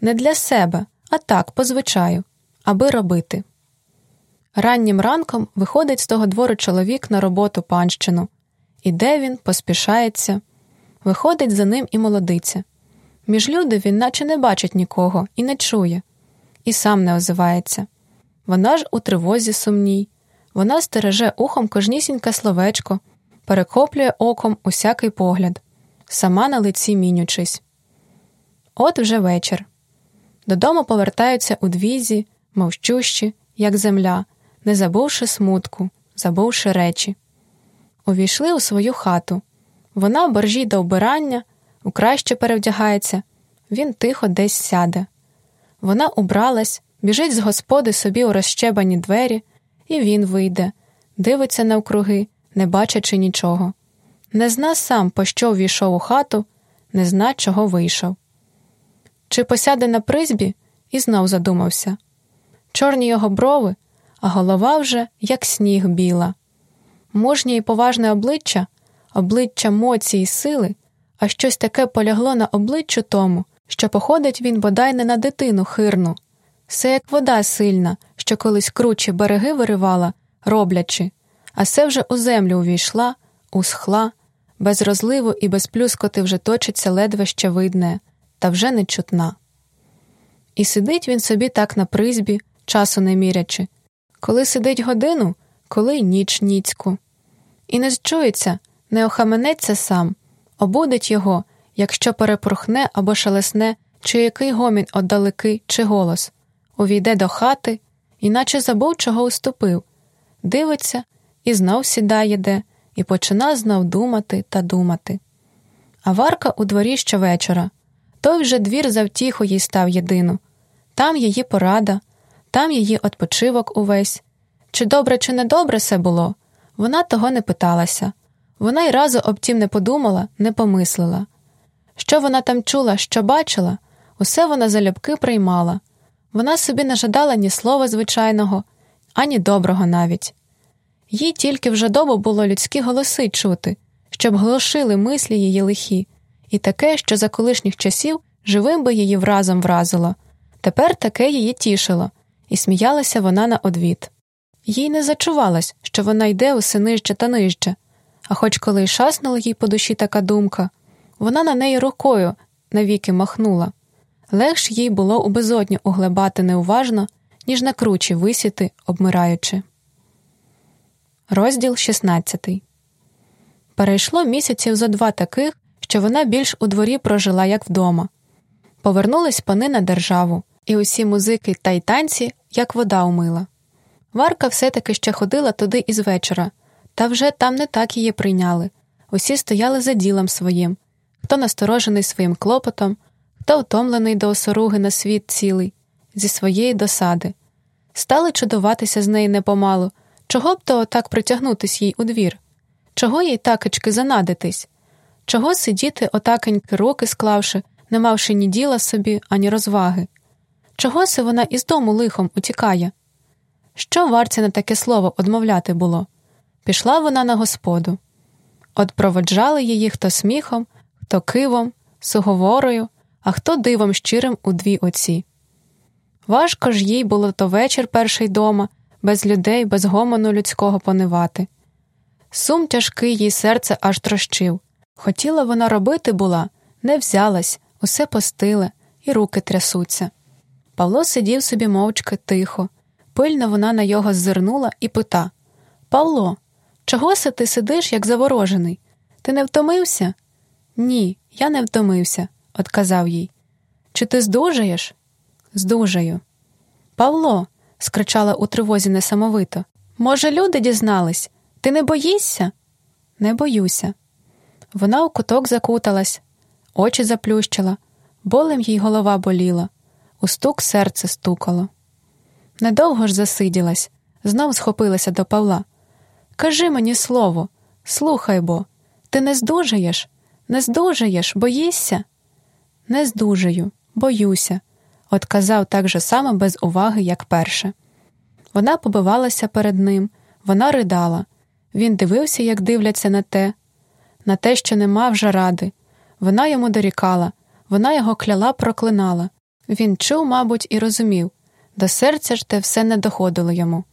Не для себе, а так, по звичаю, аби робити. Раннім ранком виходить з того двору чоловік на роботу панщину. Іде він, поспішається, виходить за ним і молодиця. Між люди він наче не бачить нікого і не чує, і сам не озивається. Вона ж у тривозі сумній, вона стереже ухом кожнісіньке словечко, перехоплює оком усякий погляд, сама на лиці мінючись. От вже вечір. Додому повертаються у двізі, мовчущі, як земля, не забувши смутку, забувши речі. Увійшли у свою хату. Вона боржій до вбирання, у краще перевдягається, він тихо десь сяде. Вона убралась, біжить з господи собі у розщебані двері, і він вийде, дивиться навкруги, не бачачи нічого. Не зна сам, по що ввійшов у хату, не зна, чого вийшов. Чи посяде на призбі і знов задумався. Чорні його брови, а голова вже, як сніг біла. Мужнє і поважне обличчя, обличчя моці й сили, а щось таке полягло на обличчю тому, що походить він бодай не на дитину хирну. Все як вода сильна, що колись кручі береги виривала, роблячи, а все вже у землю увійшла, усхла, без розливу і без плюскоти вже точиться ледве ще видне, та вже не чутна. І сидить він собі так на призбі, часу не мірячи, коли сидить годину, коли ніч ніцьку. І не зчується, не охаменеться сам, обудить його, якщо перепорхне або шелесне, чи який гомін отдалеки, чи голос, увійде до хати, іначе забув, чого уступив, дивиться і знов сідає де, і почина знов думати та думати. А Варка у дворі щовечора. Той вже двір завтіху їй став єдину, там її порада, там її odpoчивок увесь. Чи добре, чи недобре все було, вона того не питалася, вона й разу об тім не подумала, не помислила. Що вона там чула, що бачила, усе вона залюбки приймала. Вона собі не жадала ні слова звичайного, ані доброго навіть. Їй тільки вже добу було людські голоси чути, щоб глушили мислі її лихі, і таке, що за колишніх часів живим би її вразом вразило. Тепер таке її тішило, і сміялася вона на одвід. Їй не зачувалось, що вона йде усе нижче та нижче, а хоч коли й шаснула їй по душі така думка, вона на неї рукою навіки махнула. Легш їй було у безодню углебати неуважно, ніж на кручі висіти, обмираючи. Розділ 16 Перейшло місяців зо два таких, що вона більш у дворі прожила, як вдома. Повернулись пани на державу, і усі музики та й танці, як вода умила. Варка все таки ще ходила туди із вечора, та вже там не так її прийняли. Усі стояли за ділом своїм хто насторожений своїм клопотом, хто втомлений до осоруги на світ цілий, зі своєї досади. Стали чудуватися з неї непомалу, чого б то отак притягнутись їй у двір, чого їй такочки занадитись, чого сидіти отакеньки руки склавши, не мавши ні діла собі, ані розваги. Чого се вона із дому лихом утікає? Що варці на таке слово одмовляти було? Пішла вона на господу. От проводжали її хто сміхом, хто кивом, суговорою, а хто дивом щирим у дві оці. Важко ж їй було то вечір перший дома, без людей, без гомону людського понивати. Сум тяжкий їй серце аж трощив. Хотіла вона робити була, не взялась, усе постиле, і руки трясуться. Павло сидів собі мовчки тихо, пильно вона на його ззирнула і пита Павло, чого се ти сидиш, як заворожений? Ти не втомився? Ні, я не втомився, отказав їй. Чи ти здужаєш? Здужаю. Павло, скричала у тривозі несамовито. Може, люди дізнались? Ти не боїшся? Не боюся. Вона у куток закуталась, очі заплющила, болем їй голова боліла, у стук серце стукало. Недовго ж засиділась, знов схопилася до Павла. Кажи мені слово, слухай бо, ти не здужаєш, не здужаєш, боїшся? Не здужаю, боюся, отказав так же само без уваги, як перше. Вона побивалася перед ним, вона ридала. Він дивився, як дивляться на те, на те, що нема вже ради. Вона йому дорікала, вона його кляла, проклинала. Він чув, мабуть, і розумів, до серця ж те все не доходило йому.